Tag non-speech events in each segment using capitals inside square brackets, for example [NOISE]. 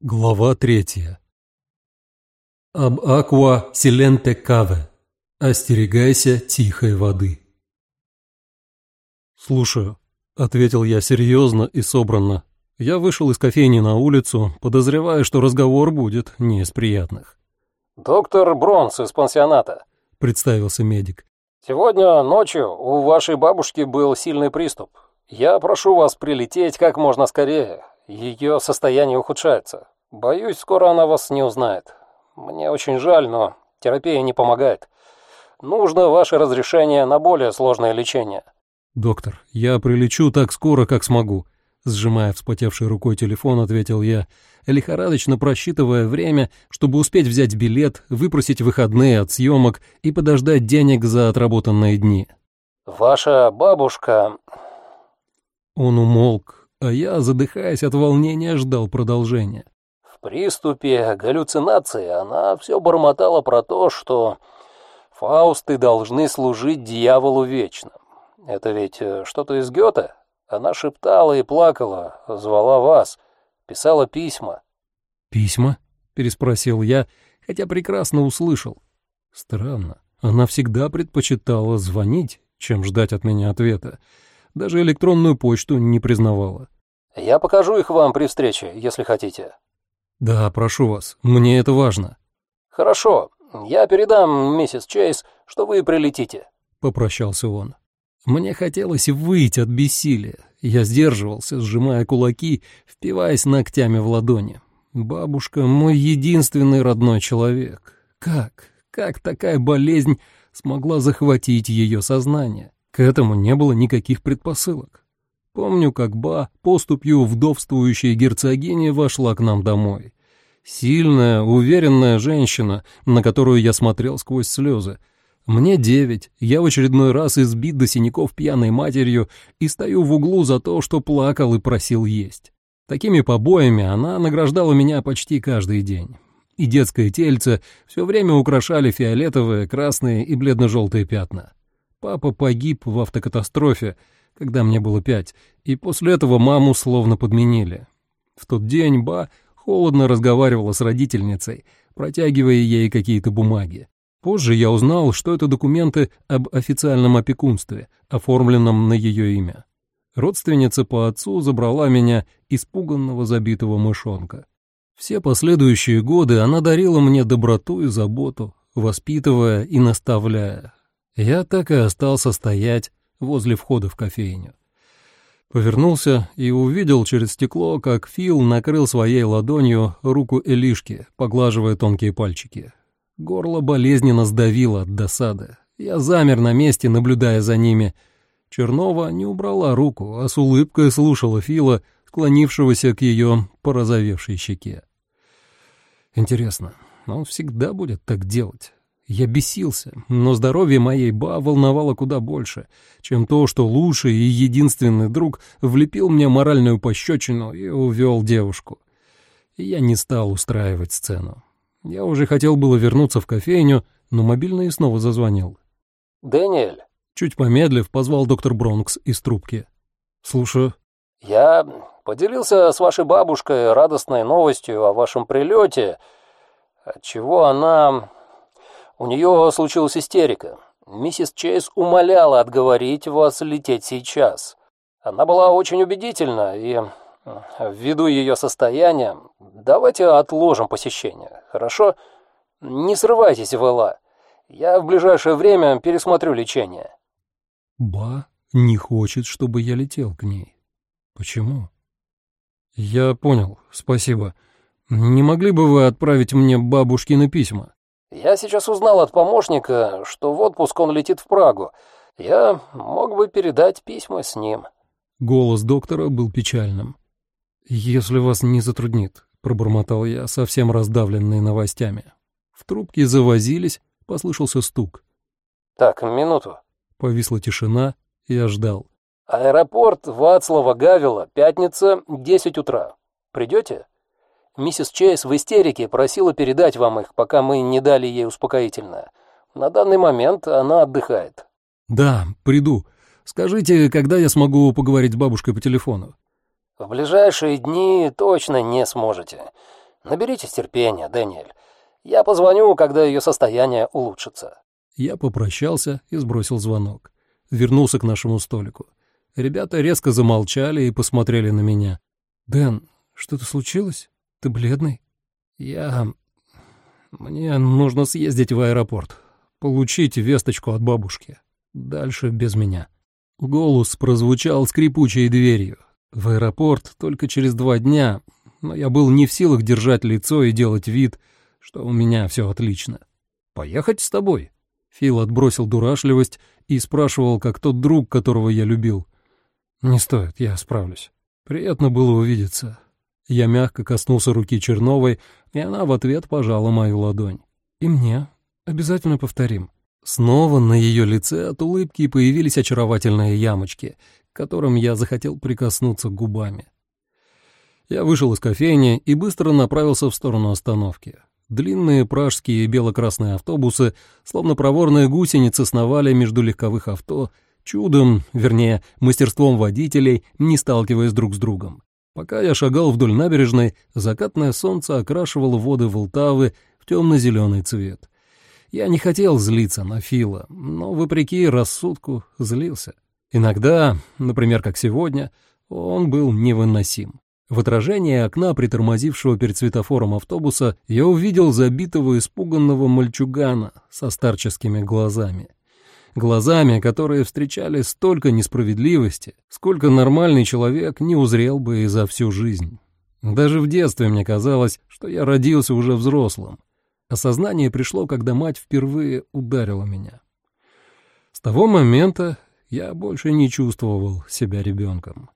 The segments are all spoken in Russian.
Глава третья. Об аква силенте каве. Остерегайся тихой воды. «Слушаю», — ответил я серьезно и собранно. Я вышел из кофейни на улицу, подозревая, что разговор будет не из приятных. «Доктор Бронс из пансионата», — представился медик. «Сегодня ночью у вашей бабушки был сильный приступ. Я прошу вас прилететь как можно скорее. Ее состояние ухудшается. Боюсь, скоро она вас не узнает. Мне очень жаль, но терапия не помогает. Нужно ваше разрешение на более сложное лечение. Доктор, я прилечу так скоро, как смогу. Сжимая вспотевшей рукой телефон, ответил я, лихорадочно просчитывая время, чтобы успеть взять билет, выпросить выходные от съемок и подождать денег за отработанные дни. «Ваша бабушка...» Он умолк, а я, задыхаясь от волнения, ждал продолжения. В приступе галлюцинации она все бормотала про то, что фаусты должны служить дьяволу вечно. Это ведь э, что-то из Гёте? Она шептала и плакала, звала вас, писала письма. «Письма?» — переспросил я, хотя прекрасно услышал. Странно, она всегда предпочитала звонить, чем ждать от меня ответа. Даже электронную почту не признавала. «Я покажу их вам при встрече, если хотите». «Да, прошу вас, мне это важно». «Хорошо, я передам миссис Чейз, что вы прилетите», — попрощался он. Мне хотелось выйти от бессилия. Я сдерживался, сжимая кулаки, впиваясь ногтями в ладони. Бабушка — мой единственный родной человек. Как? Как такая болезнь смогла захватить ее сознание? К этому не было никаких предпосылок. Помню, как Ба поступью вдовствующей герцогини вошла к нам домой. Сильная, уверенная женщина, на которую я смотрел сквозь слезы. Мне девять, я в очередной раз избит до синяков пьяной матерью и стою в углу за то, что плакал и просил есть. Такими побоями она награждала меня почти каждый день. И детское тельце все время украшали фиолетовые, красные и бледно-желтые пятна. Папа погиб в автокатастрофе, когда мне было пять, и после этого маму словно подменили. В тот день Ба холодно разговаривала с родительницей, протягивая ей какие-то бумаги. Позже я узнал, что это документы об официальном опекунстве, оформленном на ее имя. Родственница по отцу забрала меня, испуганного забитого мышонка. Все последующие годы она дарила мне доброту и заботу, воспитывая и наставляя, я так и остался стоять возле входа в кофейню. Повернулся и увидел через стекло, как Фил накрыл своей ладонью руку Элишки, поглаживая тонкие пальчики. Горло болезненно сдавило от досады. Я замер на месте, наблюдая за ними. Чернова не убрала руку, а с улыбкой слушала Фила, склонившегося к ее порозовевшей щеке. Интересно, он всегда будет так делать? Я бесился, но здоровье моей ба волновало куда больше, чем то, что лучший и единственный друг влепил мне моральную пощечину и увел девушку. И я не стал устраивать сцену. Я уже хотел было вернуться в кофейню, но мобильный снова зазвонил. «Дэниэль?» Чуть помедлив, позвал доктор Бронкс из трубки. «Слушаю». «Я поделился с вашей бабушкой радостной новостью о вашем прилете, отчего она у нее случилась истерика. Миссис Чейз умоляла отговорить вас лететь сейчас. Она была очень убедительна, и ввиду ее состояния, давайте отложим посещение, хорошо? Не срывайтесь в ЛА. Я в ближайшее время пересмотрю лечение. Ба не хочет, чтобы я летел к ней. Почему? Я понял, спасибо. Не могли бы вы отправить мне бабушкины письма? Я сейчас узнал от помощника, что в отпуск он летит в Прагу. Я мог бы передать письма с ним». Голос доктора был печальным. «Если вас не затруднит», — пробормотал я, совсем раздавленный новостями. В трубке завозились, послышался стук. «Так, минуту». Повисла тишина, я ждал. «Аэропорт Вацлава Гавила, пятница, 10 утра. Придете?» Миссис Чейз в истерике просила передать вам их, пока мы не дали ей успокоительное. На данный момент она отдыхает». «Да, приду. Скажите, когда я смогу поговорить с бабушкой по телефону?» «В ближайшие дни точно не сможете. Наберитесь терпения, Дэниэль. Я позвоню, когда ее состояние улучшится». Я попрощался и сбросил звонок. Вернулся к нашему столику. Ребята резко замолчали и посмотрели на меня. «Дэн, что-то случилось? Ты бледный?» «Я... Мне нужно съездить в аэропорт, получить весточку от бабушки. Дальше без меня». Голос прозвучал скрипучей дверью. В аэропорт только через два дня, но я был не в силах держать лицо и делать вид, что у меня все отлично. «Поехать с тобой?» Фил отбросил дурашливость и спрашивал, как тот друг, которого я любил. «Не стоит, я справлюсь. Приятно было увидеться». Я мягко коснулся руки Черновой, и она в ответ пожала мою ладонь. «И мне. Обязательно повторим». Снова на ее лице от улыбки появились очаровательные ямочки, к которым я захотел прикоснуться губами. Я вышел из кофейни и быстро направился в сторону остановки. Длинные пражские бело-красные автобусы, словно проворные гусеницы, сновали между легковых авто, чудом, вернее, мастерством водителей, не сталкиваясь друг с другом. Пока я шагал вдоль набережной, закатное солнце окрашивало воды Волтавы в темно-зеленый цвет. Я не хотел злиться на Фила, но, вопреки рассудку, злился. Иногда, например, как сегодня, он был невыносим. В отражении окна притормозившего перед светофором автобуса я увидел забитого испуганного мальчугана со старческими глазами. Глазами, которые встречали столько несправедливости, сколько нормальный человек не узрел бы и за всю жизнь. Даже в детстве мне казалось, что я родился уже взрослым. Осознание пришло, когда мать впервые ударила меня. С того момента я больше не чувствовал себя ребенком.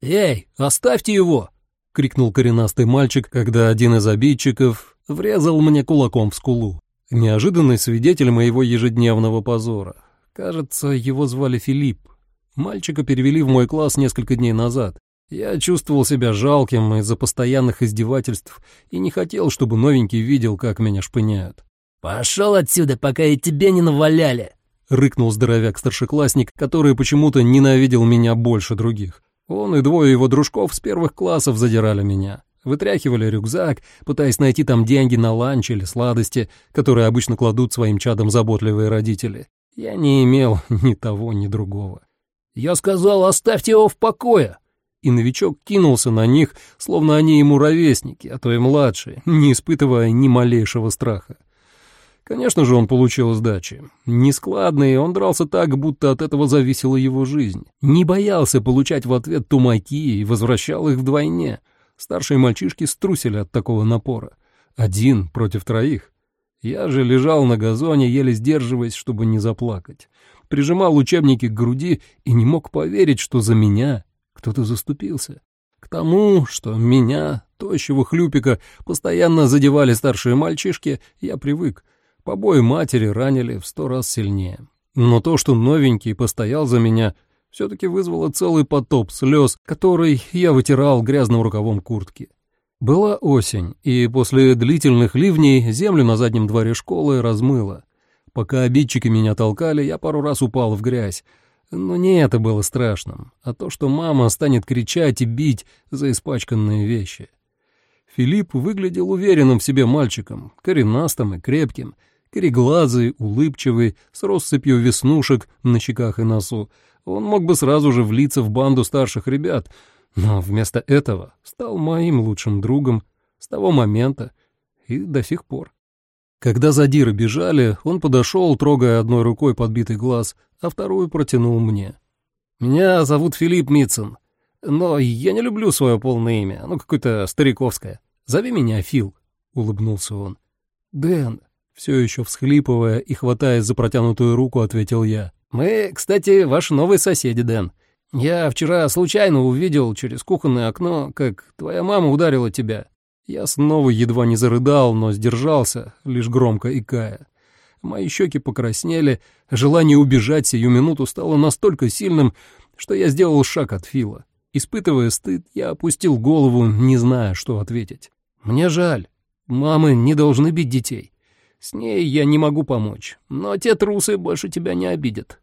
«Эй, оставьте его!» — крикнул коренастый мальчик, когда один из обидчиков врезал мне кулаком в скулу. Неожиданный свидетель моего ежедневного позора. Кажется, его звали Филипп. Мальчика перевели в мой класс несколько дней назад. Я чувствовал себя жалким из-за постоянных издевательств и не хотел, чтобы новенький видел, как меня шпыняют. «Пошел отсюда, пока и тебе не наваляли!» — рыкнул здоровяк-старшеклассник, который почему-то ненавидел меня больше других. Он и двое его дружков с первых классов задирали меня. Вытряхивали рюкзак, пытаясь найти там деньги на ланч или сладости, которые обычно кладут своим чадам заботливые родители. Я не имел [LAUGHS] ни того, ни другого. «Я сказал, оставьте его в покое!» И новичок кинулся на них, словно они ему ровесники, а то и младшие, не испытывая ни малейшего страха. Конечно же, он получил сдачи. Нескладный, он дрался так, будто от этого зависела его жизнь. Не боялся получать в ответ тумаки и возвращал их вдвойне. Старшие мальчишки струсили от такого напора. Один против троих. Я же лежал на газоне, еле сдерживаясь, чтобы не заплакать. Прижимал учебники к груди и не мог поверить, что за меня кто-то заступился. К тому, что меня, тощего хлюпика, постоянно задевали старшие мальчишки, я привык. Побои матери ранили в сто раз сильнее. Но то, что новенький постоял за меня, все-таки вызвало целый потоп слез, который я вытирал грязным рукавом куртки. Была осень, и после длительных ливней землю на заднем дворе школы размыло. Пока обидчики меня толкали, я пару раз упал в грязь. Но не это было страшным, а то, что мама станет кричать и бить за испачканные вещи. Филипп выглядел уверенным в себе мальчиком, коренастым и крепким, Кореглазый, улыбчивый, с россыпью веснушек на щеках и носу, он мог бы сразу же влиться в банду старших ребят, но вместо этого стал моим лучшим другом с того момента и до сих пор. Когда задиры бежали, он подошел, трогая одной рукой подбитый глаз, а вторую протянул мне. «Меня зовут Филипп Митсон, но я не люблю свое полное имя, оно какое-то стариковское. Зови меня Фил», — улыбнулся он. «Дэн, все еще всхлипывая и хватаясь за протянутую руку, ответил я. «Мы, кстати, ваши новые соседи, Дэн. Я вчера случайно увидел через кухонное окно, как твоя мама ударила тебя. Я снова едва не зарыдал, но сдержался, лишь громко икая. Мои щеки покраснели, желание убежать сию минуту стало настолько сильным, что я сделал шаг от Фила. Испытывая стыд, я опустил голову, не зная, что ответить. «Мне жаль. Мамы не должны бить детей. С ней я не могу помочь, но те трусы больше тебя не обидят.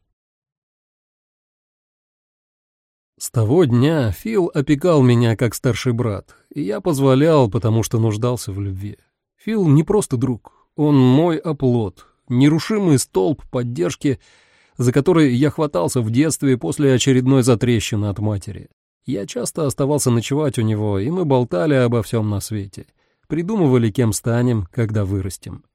С того дня Фил опекал меня как старший брат, и я позволял, потому что нуждался в любви. Фил не просто друг, он мой оплот, нерушимый столб поддержки, за который я хватался в детстве после очередной затрещины от матери. Я часто оставался ночевать у него, и мы болтали обо всем на свете. Придумывали, кем станем, когда вырастем.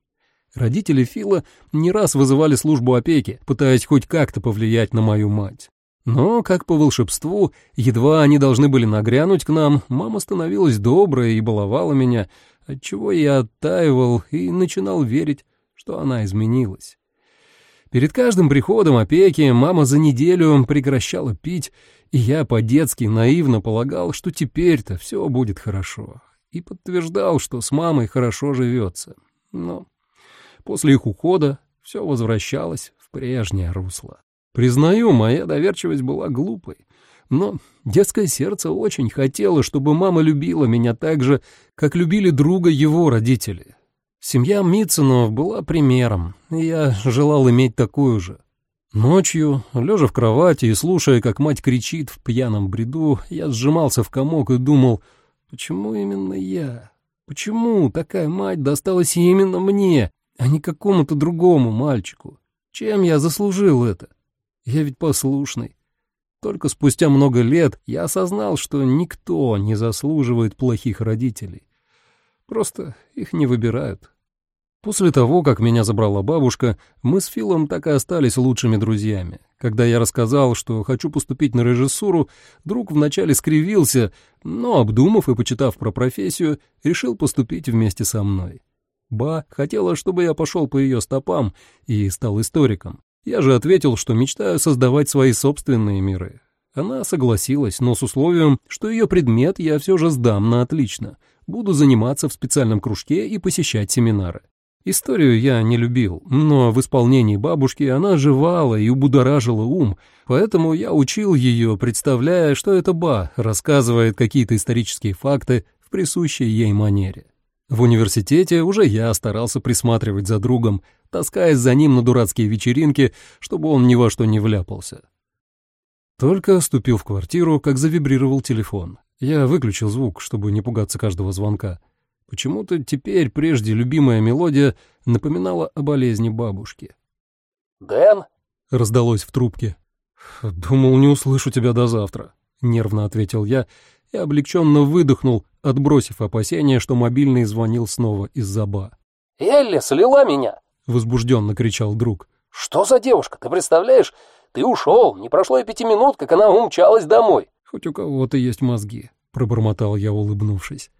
Родители Фила не раз вызывали службу опеки, пытаясь хоть как-то повлиять на мою мать. Но, как по волшебству, едва они должны были нагрянуть к нам, мама становилась добрая и баловала меня, отчего я оттаивал и начинал верить, что она изменилась. Перед каждым приходом опеки мама за неделю прекращала пить, и я по-детски наивно полагал, что теперь-то все будет хорошо, и подтверждал, что с мамой хорошо живется. Но после их ухода все возвращалось в прежнее русло. Признаю, моя доверчивость была глупой, но детское сердце очень хотело, чтобы мама любила меня так же, как любили друга его родители. Семья Митценов была примером, и я желал иметь такую же. Ночью, лежа в кровати и слушая, как мать кричит в пьяном бреду, я сжимался в комок и думал, почему именно я? Почему такая мать досталась именно мне, а не какому-то другому мальчику? Чем я заслужил это? Я ведь послушный. Только спустя много лет я осознал, что никто не заслуживает плохих родителей. Просто их не выбирают. После того, как меня забрала бабушка, мы с Филом так и остались лучшими друзьями. Когда я рассказал, что хочу поступить на режиссуру, друг вначале скривился, но, обдумав и почитав про профессию, решил поступить вместе со мной. Ба хотела, чтобы я пошел по ее стопам и стал историком. Я же ответил, что мечтаю создавать свои собственные миры. Она согласилась, но с условием, что ее предмет я все же сдам на отлично. Буду заниматься в специальном кружке и посещать семинары. Историю я не любил, но в исполнении бабушки она оживала и убудоражила ум, поэтому я учил ее, представляя, что это Ба рассказывает какие-то исторические факты в присущей ей манере. В университете уже я старался присматривать за другом, таскаясь за ним на дурацкие вечеринки, чтобы он ни во что не вляпался. Только ступил в квартиру, как завибрировал телефон. Я выключил звук, чтобы не пугаться каждого звонка. Почему-то теперь прежде любимая мелодия напоминала о болезни бабушки. «Дэн?» — раздалось в трубке. «Думал, не услышу тебя до завтра», — нервно ответил я и облегченно выдохнул, отбросив опасение, что мобильный звонил снова из-за ба. «Элли слила меня!» — возбужденно кричал друг. «Что за девушка, ты представляешь? Ты ушел, не прошло и пяти минут, как она умчалась домой». «Хоть у кого-то есть мозги», — пробормотал я, улыбнувшись.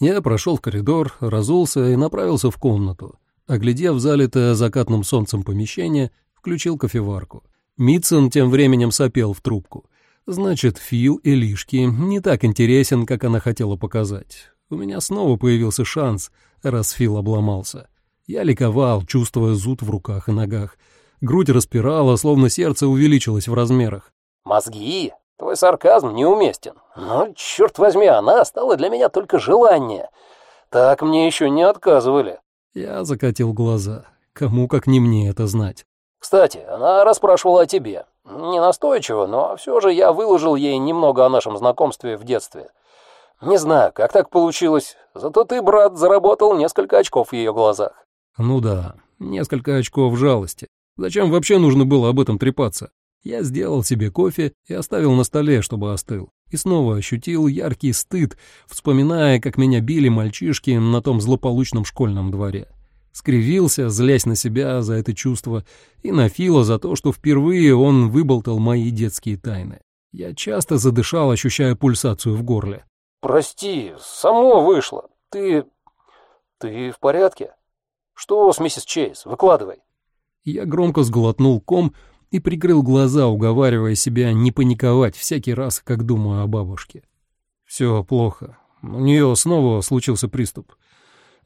Я прошел в коридор, разулся и направился в комнату. Оглядев залитое закатным солнцем помещение, включил кофеварку. Митсон тем временем сопел в трубку. Значит, Фил Элишки не так интересен, как она хотела показать. У меня снова появился шанс, раз Фил обломался. Я ликовал, чувствуя зуд в руках и ногах. Грудь распирала, словно сердце увеличилось в размерах. «Мозги? Твой сарказм неуместен. Ну, черт возьми, она стала для меня только желание. Так мне еще не отказывали». Я закатил глаза. Кому, как не мне, это знать. «Кстати, она расспрашивала о тебе. Не настойчиво, но все же я выложил ей немного о нашем знакомстве в детстве. Не знаю, как так получилось, зато ты, брат, заработал несколько очков в ее глазах. Ну да, несколько очков жалости. Зачем вообще нужно было об этом трепаться? Я сделал себе кофе и оставил на столе, чтобы остыл. И снова ощутил яркий стыд, вспоминая, как меня били мальчишки на том злополучном школьном дворе. Скривился, злясь на себя за это чувство, и на Фила за то, что впервые он выболтал мои детские тайны. Я часто задышал, ощущая пульсацию в горле. «Прости, само вышло. Ты... ты в порядке?» «Что с миссис Чейз? Выкладывай». Я громко сглотнул ком и прикрыл глаза, уговаривая себя не паниковать всякий раз, как думаю о бабушке. Все плохо. У нее снова случился приступ.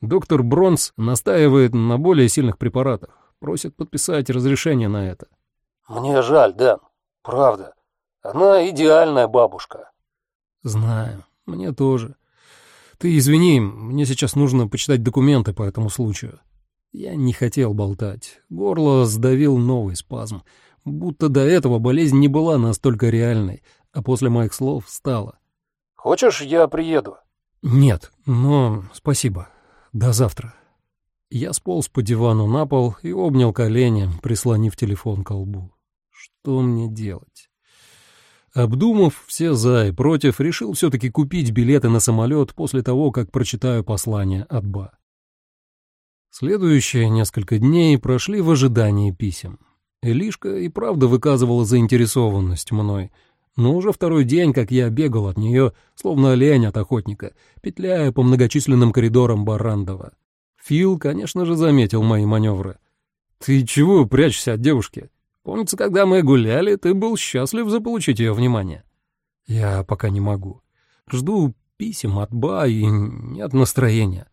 Доктор Бронс настаивает на более сильных препаратах. Просит подписать разрешение на это. «Мне жаль, Дэн. Правда. Она идеальная бабушка». «Знаю. Мне тоже. Ты извини, мне сейчас нужно почитать документы по этому случаю». Я не хотел болтать. Горло сдавил новый спазм. будто до этого болезнь не была настолько реальной, а после моих слов стала. «Хочешь, я приеду?» «Нет, но спасибо. До завтра». Я сполз по дивану на пол и обнял колени, прислонив телефон к лбу. Что мне делать? Обдумав все «за» и «против», решил все-таки купить билеты на самолет после того, как прочитаю послание от Ба. Следующие несколько дней прошли в ожидании писем. Элишка и правда выказывала заинтересованность мной, но уже второй день, как я бегал от нее, словно олень от охотника, петляя по многочисленным коридорам Барандова. Фил, конечно же, заметил мои маневры. «Ты чего прячешься от девушки? Помнится, когда мы гуляли, ты был счастлив заполучить ее внимание». «Я пока не могу. Жду писем от Ба и нет настроения».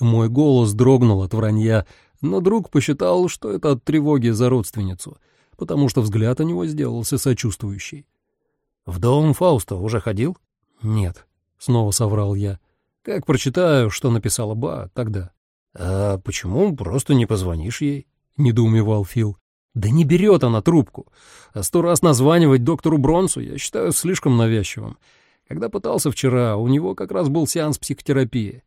Мой голос дрогнул от вранья, но друг посчитал, что это от тревоги за родственницу, потому что взгляд у него сделался сочувствующий. «В дом Фауста уже ходил?» «Нет», — снова соврал я. «Как прочитаю, что написала Ба, тогда». «А почему просто не позвонишь ей?» — недоумевал Фил. «Да не берет она трубку. А сто раз названивать доктору Бронсу я считаю слишком навязчивым. Когда пытался вчера, у него как раз был сеанс психотерапии.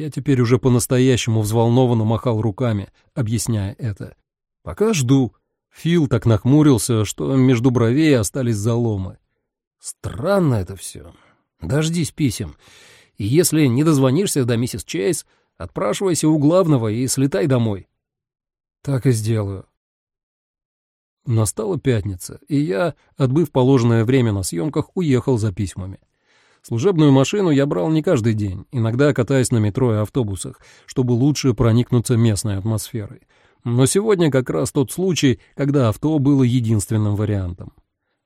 Я теперь уже по-настоящему взволнованно махал руками, объясняя это. Пока жду. Фил так нахмурился, что между бровей остались заломы. Странно это все. Дождись писем. И если не дозвонишься до миссис Чейз, отпрашивайся у главного и слетай домой. Так и сделаю. Настала пятница, и я, отбыв положенное время на съемках, уехал за письмами. Служебную машину я брал не каждый день, иногда катаясь на метро и автобусах, чтобы лучше проникнуться местной атмосферой. Но сегодня как раз тот случай, когда авто было единственным вариантом.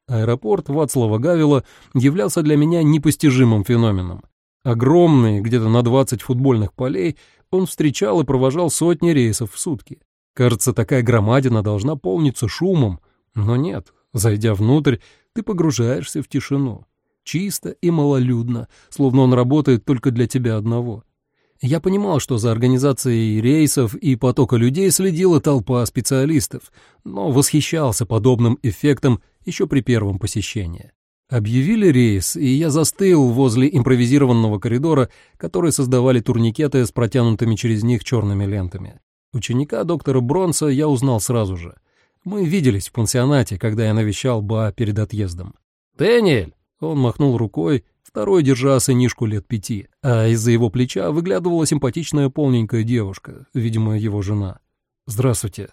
Аэропорт Вацлава Гавила являлся для меня непостижимым феноменом. Огромный, где-то на 20 футбольных полей, он встречал и провожал сотни рейсов в сутки. Кажется, такая громадина должна полниться шумом, но нет. Зайдя внутрь, ты погружаешься в тишину чисто и малолюдно, словно он работает только для тебя одного. Я понимал, что за организацией рейсов и потока людей следила толпа специалистов, но восхищался подобным эффектом еще при первом посещении. Объявили рейс, и я застыл возле импровизированного коридора, который создавали турникеты с протянутыми через них черными лентами. Ученика доктора Бронса я узнал сразу же. Мы виделись в пансионате, когда я навещал Ба перед отъездом. «Дэниэль!» Он махнул рукой, второй держа сынишку лет пяти, а из-за его плеча выглядывала симпатичная полненькая девушка, видимо, его жена. «Здравствуйте».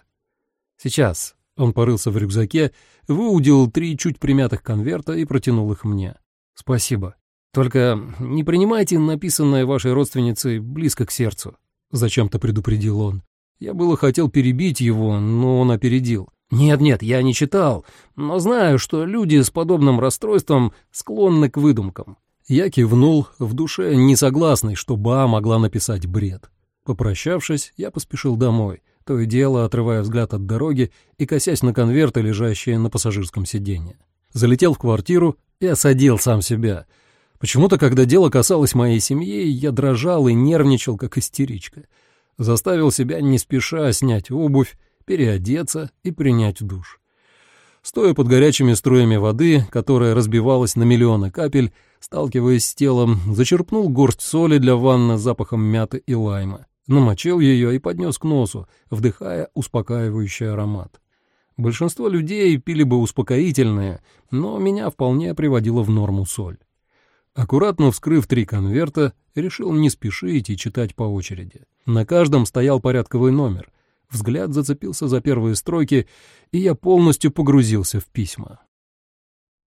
«Сейчас». Он порылся в рюкзаке, выудил три чуть примятых конверта и протянул их мне. «Спасибо. Только не принимайте написанное вашей родственницей близко к сердцу», — зачем-то предупредил он. Я было хотел перебить его, но он опередил. Нет-нет, я не читал, но знаю, что люди с подобным расстройством склонны к выдумкам. Я кивнул, в душе не согласный, что Ба могла написать бред. Попрощавшись, я поспешил домой, то и дело отрывая взгляд от дороги и косясь на конверты, лежащие на пассажирском сиденье. Залетел в квартиру и осадил сам себя. Почему-то, когда дело касалось моей семьи, я дрожал и нервничал, как истеричка. Заставил себя не спеша снять обувь, переодеться и принять душ. Стоя под горячими струями воды, которая разбивалась на миллионы капель, сталкиваясь с телом, зачерпнул горсть соли для ванны с запахом мяты и лайма, намочил ее и поднес к носу, вдыхая успокаивающий аромат. Большинство людей пили бы успокоительные, но меня вполне приводила в норму соль. Аккуратно вскрыв три конверта, решил не спешить и читать по очереди. На каждом стоял порядковый номер — Взгляд зацепился за первые строки, и я полностью погрузился в письма.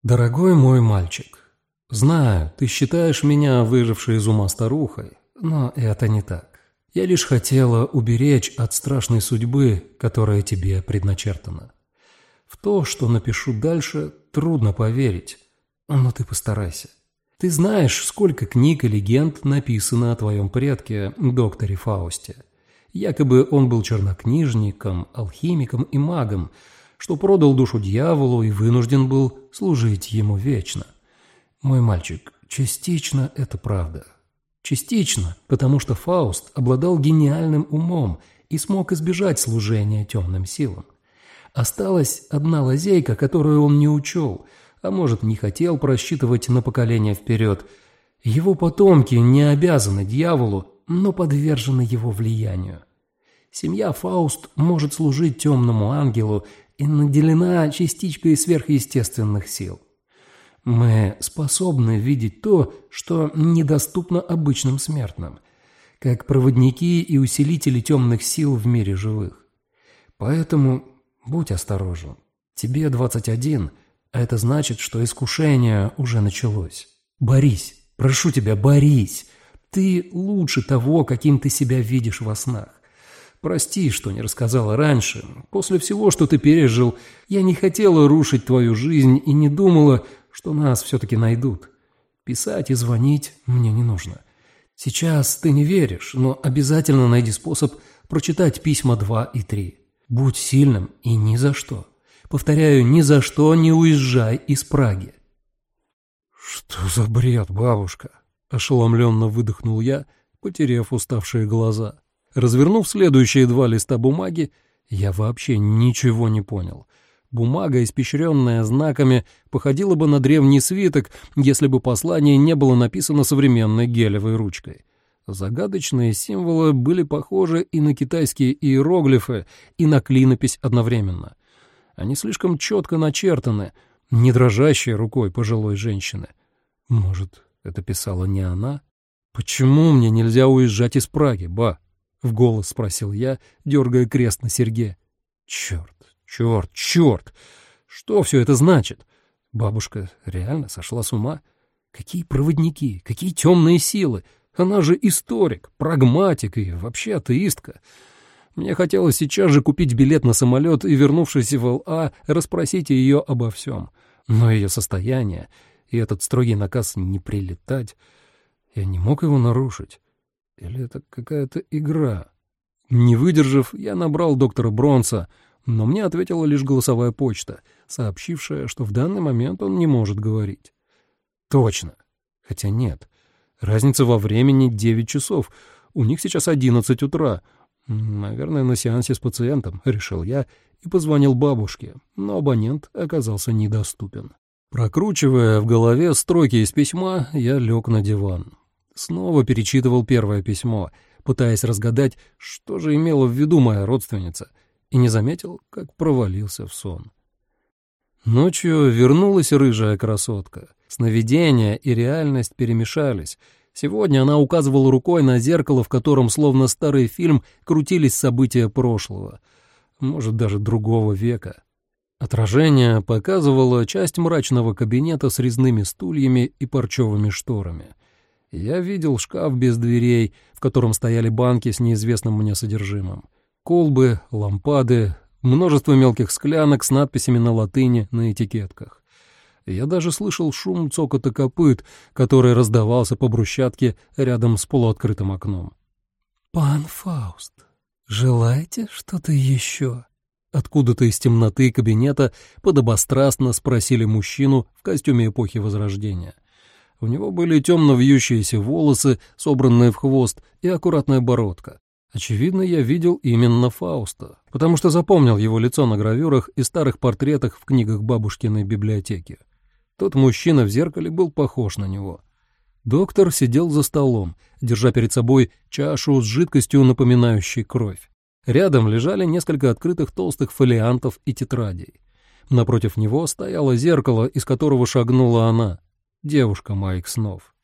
«Дорогой мой мальчик, знаю, ты считаешь меня выжившей из ума старухой, но это не так. Я лишь хотела уберечь от страшной судьбы, которая тебе предначертана. В то, что напишу дальше, трудно поверить, но ты постарайся. Ты знаешь, сколько книг и легенд написано о твоем предке, докторе Фаусте. Якобы он был чернокнижником, алхимиком и магом, что продал душу дьяволу и вынужден был служить ему вечно. Мой мальчик, частично это правда. Частично, потому что Фауст обладал гениальным умом и смог избежать служения темным силам. Осталась одна лазейка, которую он не учел, а может, не хотел просчитывать на поколение вперед. Его потомки не обязаны дьяволу, но подвержены его влиянию. Семья Фауст может служить темному ангелу и наделена частичкой сверхъестественных сил. Мы способны видеть то, что недоступно обычным смертным, как проводники и усилители темных сил в мире живых. Поэтому будь осторожен. Тебе 21, а это значит, что искушение уже началось. Борись, прошу тебя, борись. Ты лучше того, каким ты себя видишь во снах. Прости, что не рассказала раньше. После всего, что ты пережил, я не хотела рушить твою жизнь и не думала, что нас все-таки найдут. Писать и звонить мне не нужно. Сейчас ты не веришь, но обязательно найди способ прочитать письма 2 и 3. Будь сильным и ни за что. Повторяю, ни за что не уезжай из Праги. «Что за бред, бабушка?» – ошеломленно выдохнул я, потеряв уставшие глаза. Развернув следующие два листа бумаги, я вообще ничего не понял – Бумага, испещренная знаками, походила бы на древний свиток, если бы послание не было написано современной гелевой ручкой. Загадочные символы были похожи и на китайские иероглифы, и на клинопись одновременно. Они слишком четко начертаны, не дрожащей рукой пожилой женщины. Может, это писала не она? «Почему мне нельзя уезжать из Праги, ба?» — в голос спросил я, дергая крест на серьге. «Черт, Черт, черт! Что все это значит? Бабушка реально сошла с ума? Какие проводники, какие темные силы! Она же историк, прагматик и вообще атеистка. Мне хотелось сейчас же купить билет на самолет и, вернувшись в ЛА, расспросить ее обо всем. Но ее состояние и этот строгий наказ не прилетать, я не мог его нарушить. Или это какая-то игра? Не выдержав, я набрал доктора Бронса — но мне ответила лишь голосовая почта, сообщившая, что в данный момент он не может говорить. Точно. Хотя нет. Разница во времени 9 часов. У них сейчас 11 утра. Наверное, на сеансе с пациентом, решил я и позвонил бабушке, но абонент оказался недоступен. Прокручивая в голове строки из письма, я лег на диван. Снова перечитывал первое письмо, пытаясь разгадать, что же имела в виду моя родственница — и не заметил, как провалился в сон. Ночью вернулась рыжая красотка. Сновидение и реальность перемешались. Сегодня она указывала рукой на зеркало, в котором, словно старый фильм, крутились события прошлого, может, даже другого века. Отражение показывало часть мрачного кабинета с резными стульями и парчевыми шторами. Я видел шкаф без дверей, в котором стояли банки с неизвестным мне содержимым. Колбы, лампады, множество мелких склянок с надписями на латыни на этикетках. Я даже слышал шум цокота копыт, который раздавался по брусчатке рядом с полуоткрытым окном. «Пан Фауст, желаете что-то еще?» Откуда-то из темноты кабинета подобострастно спросили мужчину в костюме эпохи Возрождения. У него были темно вьющиеся волосы, собранные в хвост, и аккуратная бородка. Очевидно, я видел именно Фауста, потому что запомнил его лицо на гравюрах и старых портретах в книгах бабушкиной библиотеки. Тот мужчина в зеркале был похож на него. Доктор сидел за столом, держа перед собой чашу с жидкостью, напоминающей кровь. Рядом лежали несколько открытых толстых фолиантов и тетрадей. Напротив него стояло зеркало, из которого шагнула она, девушка моих снов.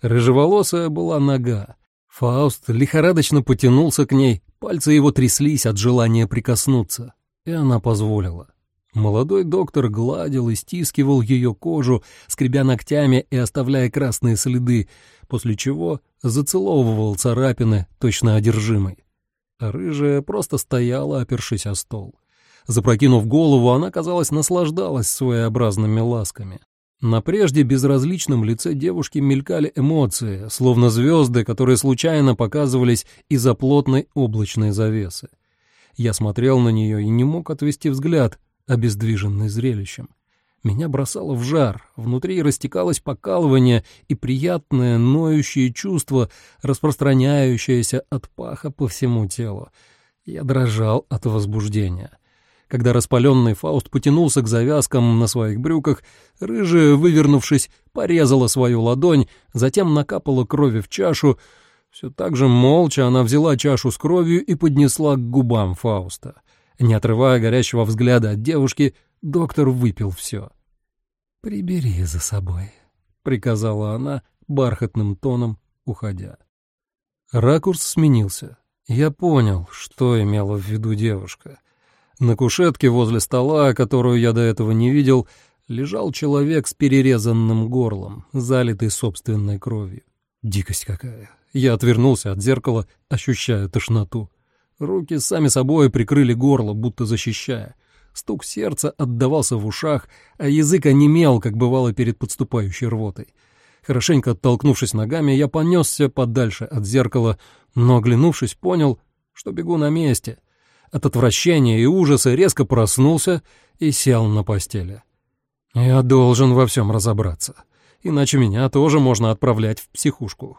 Рыжеволосая была нога, Фауст лихорадочно потянулся к ней, пальцы его тряслись от желания прикоснуться, и она позволила. Молодой доктор гладил и стискивал ее кожу, скребя ногтями и оставляя красные следы, после чего зацеловывал царапины, точно одержимой. А рыжая просто стояла, опершись о стол. Запрокинув голову, она, казалось, наслаждалась своеобразными ласками. На прежде безразличном лице девушки мелькали эмоции, словно звезды, которые случайно показывались из-за плотной облачной завесы. Я смотрел на нее и не мог отвести взгляд, обездвиженный зрелищем. Меня бросало в жар, внутри растекалось покалывание и приятное ноющее чувство, распространяющееся от паха по всему телу. Я дрожал от возбуждения. Когда распаленный Фауст потянулся к завязкам на своих брюках, рыжая, вывернувшись, порезала свою ладонь, затем накапала крови в чашу. Все так же молча она взяла чашу с кровью и поднесла к губам Фауста. Не отрывая горящего взгляда от девушки, доктор выпил все. «Прибери за собой», — приказала она бархатным тоном, уходя. Ракурс сменился. Я понял, что имела в виду девушка. На кушетке возле стола, которую я до этого не видел, лежал человек с перерезанным горлом, залитый собственной кровью. Дикость какая. Я отвернулся от зеркала, ощущая тошноту. Руки сами собой прикрыли горло, будто защищая. Стук сердца отдавался в ушах, а язык онемел, как бывало перед подступающей рвотой. Хорошенько оттолкнувшись ногами, я понесся подальше от зеркала, но, оглянувшись, понял, что бегу на месте. От отвращения и ужаса резко проснулся и сел на постели. Я должен во всем разобраться, иначе меня тоже можно отправлять в психушку.